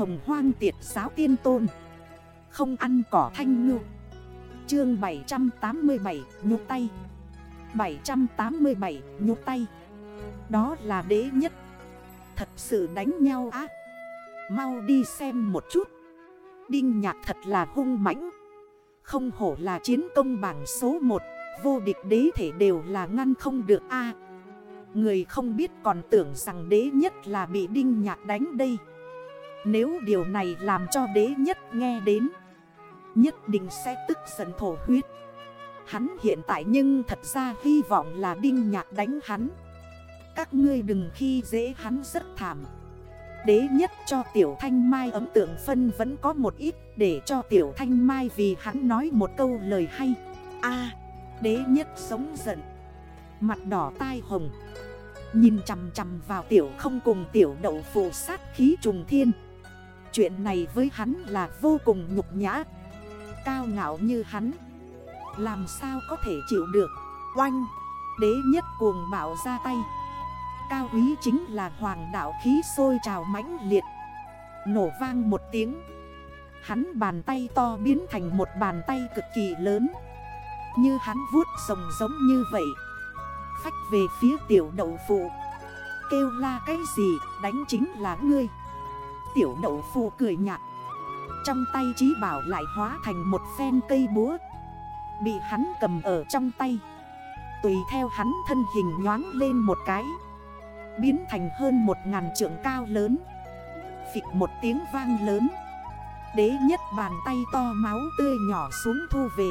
hồng hoang tiệt giáo tiên tôn. Không ăn cỏ thanh ngư. Chương 787 nhục tay. 787 nhục tay. Đó là đế nhất. Thật sự đánh nhau á. Mau đi xem một chút. Đinh nhạc thật là hung mãnh. Không hổ là chiến công bảng số 1 Vô địch đế thể đều là ngăn không được a. Người không biết còn tưởng rằng đế nhất là bị đinh nhạc đánh đây. Nếu điều này làm cho đế nhất nghe đến, Nhất định sẽ tức giận thổ huyết. Hắn hiện tại nhưng thật ra hy vọng là đinh nhạc đánh hắn. Các ngươi đừng khi dễ hắn rất thảm. Đế nhất cho Tiểu Thanh Mai ấm tượng phân vẫn có một ít Để cho Tiểu Thanh Mai vì hắn nói một câu lời hay. A, đế nhất sống giận. Mặt đỏ tai hồng. Nhìn chằm chằm vào Tiểu không cùng Tiểu đậu phù sát khí trùng thiên. Chuyện này với hắn là vô cùng nhục nhã. Cao ngạo như hắn, Làm sao có thể chịu được? Oanh, Đế nhất cuồng bảo ra tay. Cao quý chính là hoàng đạo khí sôi trào mãnh liệt. Nổ vang một tiếng. Hắn bàn tay to biến thành một bàn tay cực kỳ lớn. Như hắn vuốt rồng giống như vậy. Phách về phía tiểu đậu phụ. Kêu la cái gì, đánh chính là ngươi. Tiểu đậu phu cười nhạt. Trong tay trí bảo lại hóa thành một phen cây búa. Bị hắn cầm ở trong tay. Tùy theo hắn thân hình nhoáng lên một cái. Biến thành hơn một ngàn trượng cao lớn. Phịch một tiếng vang lớn. Đế nhất bàn tay to máu tươi nhỏ xuống thu về.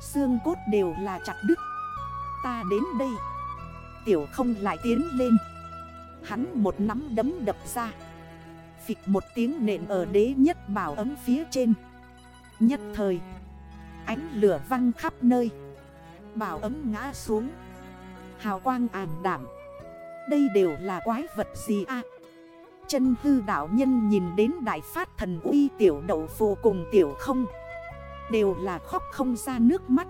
Xương cốt đều là chặt đứt. Ta đến đây. Tiểu không lại tiến lên. Hắn một nắm đấm đập ra. Phịch một tiếng nện ở đế nhất bảo ấm phía trên. Nhất thời, Ánh lửa văng khắp nơi. Bảo ấm ngã xuống. Hào quang ảm đảm đây đều là quái vật gì à Chân hư đảo nhân nhìn đến đại phát thần uy tiểu đậu phù cùng tiểu không. Đều là khóc không ra nước mắt.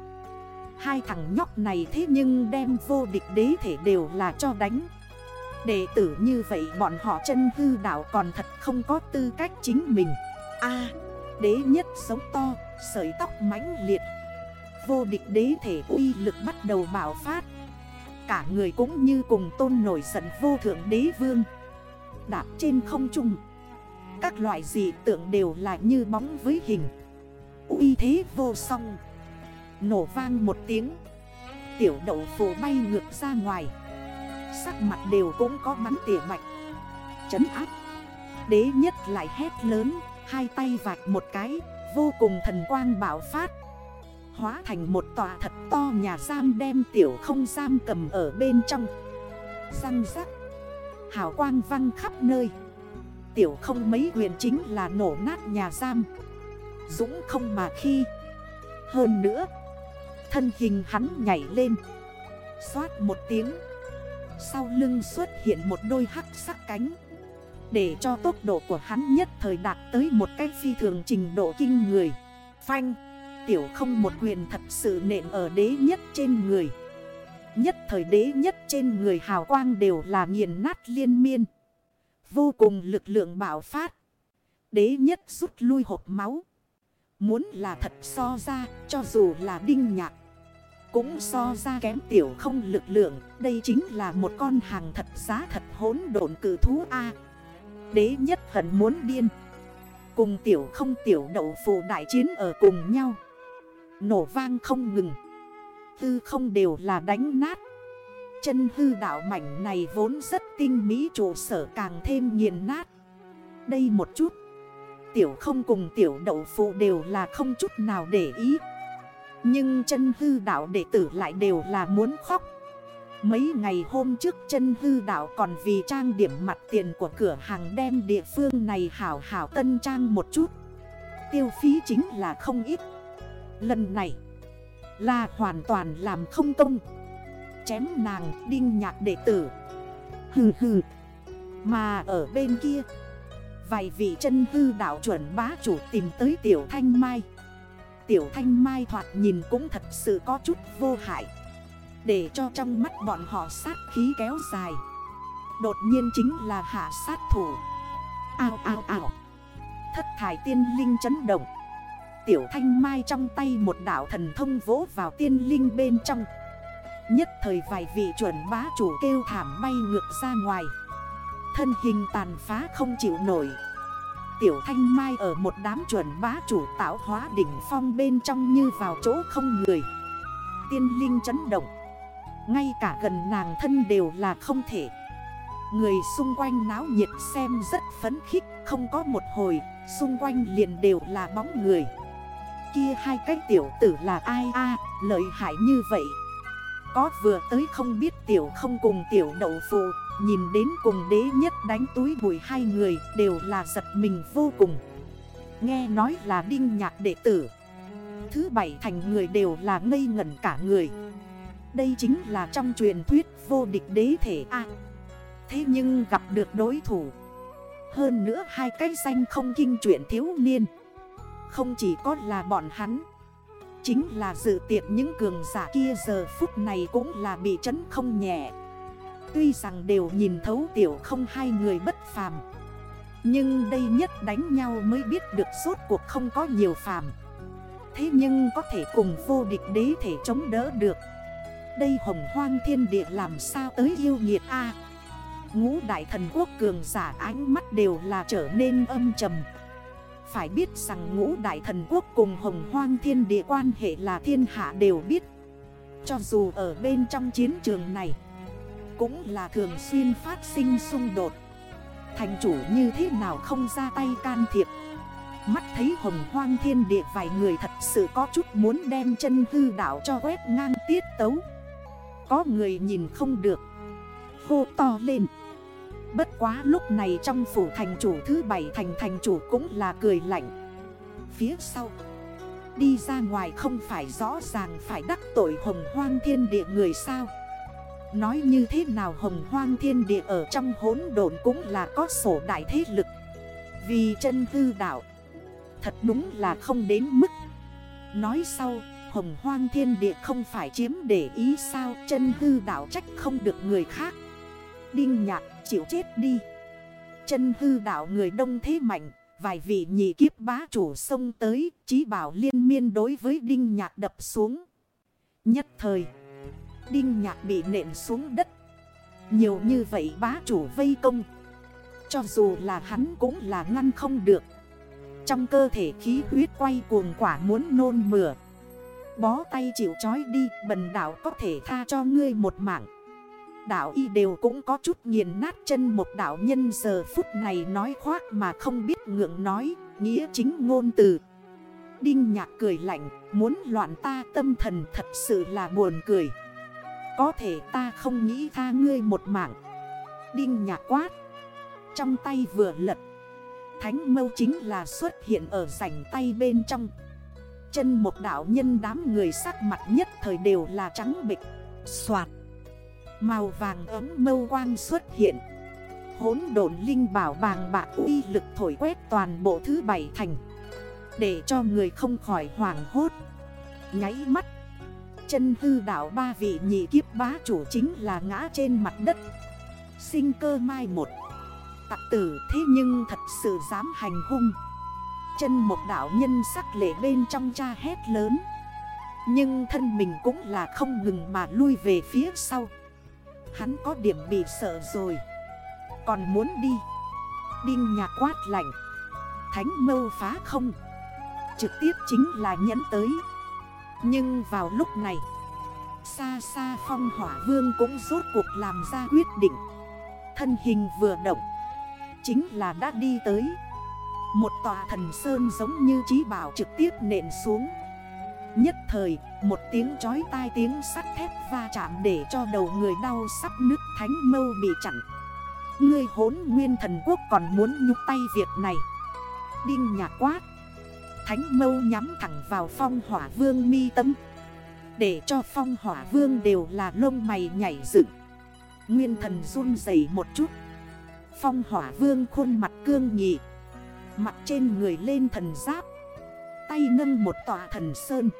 Hai thằng nhóc này thế nhưng đem vô địch đế thể đều là cho đánh. Đệ tử như vậy bọn họ chân hư đảo còn thật không có tư cách chính mình. A đế nhất sống to, sợi tóc mãnh liệt. Vô địch đế thể uy lực bắt đầu bảo phát. Cả người cũng như cùng tôn nổi giận vô thượng đế vương. Đạp trên không trung. Các loại dị tượng đều là như bóng với hình. Uy thế vô song. Nổ vang một tiếng. Tiểu đậu phổ bay ngược ra ngoài. Sắc mặt đều cũng có bắn tỉa mạch. Chấn áp. Đế nhất lại hét lớn, Hai tay vạch một cái, Vô cùng thần quang bảo phát. Hóa thành một tòa thật to nhà giam đem tiểu không giam cầm ở bên trong. Răng rắc. Hào quang văng khắp nơi. Tiểu không mấy quyền chính là nổ nát nhà giam. Dũng không mà khi. Hơn nữa, Thân hình hắn nhảy lên. Xoát một tiếng. Sau lưng xuất hiện một đôi hắc sắc cánh. Để cho tốc độ của hắn nhất thời đạt tới một cái phi thường trình độ kinh người. Phanh, tiểu không một quyền thật sự nện ở đế nhất trên người. Nhất thời đế nhất trên người hào quang đều là nghiền nát liên miên. Vô cùng lực lượng bạo phát. Đế nhất rút lui hộp máu. Muốn là thật so ra, cho dù là đinh nhạc cũng so ra kém tiểu không lực lượng, Đây chính là một con hàng thật giá thật hốn độn cử thú A. Đế nhất hận muốn điên. Cùng tiểu không tiểu đậu phụ đại chiến ở cùng nhau. Nổ vang không ngừng. Tư không đều là đánh nát. Chân hư đảo mảnh này vốn rất tinh mỹ trụ sở càng thêm nghiền nát. Đây một chút. Tiểu không cùng tiểu đậu phụ đều là không chút nào để ý. Nhưng chân hư đảo đệ tử lại đều là muốn khóc. Mấy ngày hôm trước chân hư đảo còn vì trang điểm mặt tiền của cửa hàng đem địa phương này hảo hảo tân trang một chút. Tiêu phí chính là không ít. Lần này là hoàn toàn làm không công. Chém nàng, đinh nhạc đệ tử. Hừ hừ. Mà ở bên kia, Vài vị chân hư đảo chuẩn bá chủ tìm tới Tiểu Thanh Mai. Tiểu Thanh Mai thoạt nhìn cũng thật sự có chút vô hại. Để cho trong mắt bọn họ sát khí kéo dài. Đột nhiên chính là hạ sát thủ. Ao ao ao. Thất thải tiên linh chấn động. Tiểu thanh mai trong tay một đảo thần thông vỗ vào tiên linh bên trong. Nhất thời vài vị chuẩn bá chủ kêu thảm bay ngược ra ngoài. Thân hình tàn phá không chịu nổi. Tiểu thanh mai ở một đám chuẩn bá chủ tạo hóa đỉnh phong bên trong như vào chỗ không người. Tiên linh chấn động. Ngay cả gần nàng thân đều là không thể. Người xung quanh náo nhiệt xem rất phấn khích, Không có một hồi, Xung quanh liền đều là bóng người. Kia hai cái tiểu tử là ai a, Lợi hại như vậy? Có vừa tới không biết tiểu không cùng tiểu đậu phụ Nhìn đến cùng đế nhất đánh túi bụi hai người Đều là giật mình vô cùng. Nghe nói là đinh nhạc đệ tử. Thứ bảy thành người đều là ngây ngẩn cả người. Đây chính là trong truyền thuyết vô địch đế thể A. Thế nhưng gặp được đối thủ. Hơn nữa hai cái danh không kinh chuyện thiếu niên. Không chỉ có là bọn hắn, Chính là dự tiệc những cường giả kia giờ phút này cũng là bị chấn không nhẹ. Tuy rằng đều nhìn thấu tiểu không hai người bất phàm. Nhưng đây nhất đánh nhau mới biết được suốt cuộc không có nhiều phàm. Thế nhưng có thể cùng vô địch đế thể chống đỡ được. Đây hồng hoang thiên địa làm sao tới yêu nghiệt A? Ngũ đại thần quốc cường giả ánh mắt đều là trở nên âm trầm. Phải biết rằng ngũ đại thần quốc cùng hồng hoang thiên địa quan hệ là thiên hạ đều biết. Cho dù ở bên trong chiến trường này cũng là thường xuyên phát sinh xung đột. Thành chủ như thế nào không ra tay can thiệp. Mắt thấy hồng hoang thiên địa vài người thật sự có chút muốn đem chân hư đảo cho quét ngang tiết tấu. Có người nhìn không được. Hô to lên. Bất quá lúc này trong phủ thành chủ thứ bảy thành thành chủ cũng là cười lạnh. Phía sau, Đi ra ngoài không phải rõ ràng phải đắc tội hồng hoang thiên địa người sao? Nói như thế nào hồng hoang thiên địa ở trong hốn đồn cũng là có sổ đại thế lực. Vì chân hư đạo, Thật đúng là không đến mức. Nói sau, Hồng hoang thiên địa không phải chiếm để ý sao, Chân hư đạo trách không được người khác. Đinh nhạc, chịu chết đi. Chân hư đạo người đông thế mạnh, Vài vị nhị kiếp bá chủ sông tới, Chí bảo liên miên đối với đinh nhạc đập xuống. Nhất thời Đinh nhạc bị nện xuống đất. Nhiều như vậy bá chủ vây công. Cho dù là hắn cũng là ngăn không được. Trong cơ thể khí huyết quay cuồng quả muốn nôn mửa. Bó tay chịu chói đi, Bần đảo có thể tha cho ngươi một mạng. Đạo y đều cũng có chút nghiền nát chân một đạo nhân giờ phút này nói khoác mà không biết ngượng nói, Nghĩa chính ngôn từ. Đinh nhạc cười lạnh, Muốn loạn ta tâm thần thật sự là buồn cười. Có thể ta không nghĩ tha ngươi một mạng. Đinh nhạc quát. Trong tay vừa lật. Thánh mâu chính là xuất hiện ở rảnh tay bên trong. Chân một đảo nhân đám người sắc mặt nhất thời đều là trắng bịch Xoạt Màu vàng ấm mâu quang xuất hiện. Hốn đồn linh bảo bàng bạc uy lực thổi quét toàn bộ thứ bảy thành. Để cho người không khỏi hoảng hốt. Nháy mắt Chân hư đảo ba vị nhị kiếp bá chủ chính là ngã trên mặt đất. Sinh cơ mai một. Tạc tử thế nhưng thật sự dám hành hung. Chân một đảo nhân sắc lệ bên trong cha hét lớn. Nhưng thân mình cũng là không ngừng mà lui về phía sau. Hắn có điểm bị sợ rồi. Còn muốn đi. Đinh nhạc quát lạnh. Thánh mâu phá không. Trực tiếp chính là nhẫn tới. Nhưng vào lúc này Xa xa phong hỏa vương cũng rốt cuộc làm ra quyết định Thân hình vừa động Chính là đã đi tới Một tòa thần sơn giống như trí bảo trực tiếp nện xuống Nhất thời, một tiếng chói tai tiếng sắt thép va chạm để cho đầu người đau sắp nứt thánh mâu bị chặn. Ngươi hốn nguyên thần quốc còn muốn nhúc tay việc này. Đinh nhạc quát. Thánh mâu nhắm thẳng vào phong hỏa vương mi tâm. Để cho phong hỏa vương đều là lông mày nhảy dựng. Nguyên thần run dày một chút. Phong hỏa vương khuôn mặt cương nghị. Mặt trên người lên thần giáp tay nâng một tòa thần sơn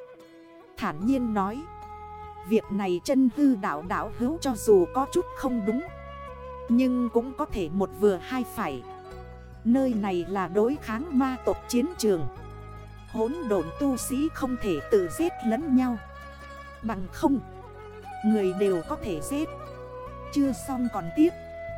Thản nhiên nói, Việc này chân hư đảo đảo hữu cho dù có chút không đúng, Nhưng cũng có thể một vừa hai phải Nơi này là đối kháng ma tộc chiến trường Hốn độn tu sĩ không thể tự giết lẫn nhau. Bằng không, Người đều có thể giết. Chưa xong còn tiếp.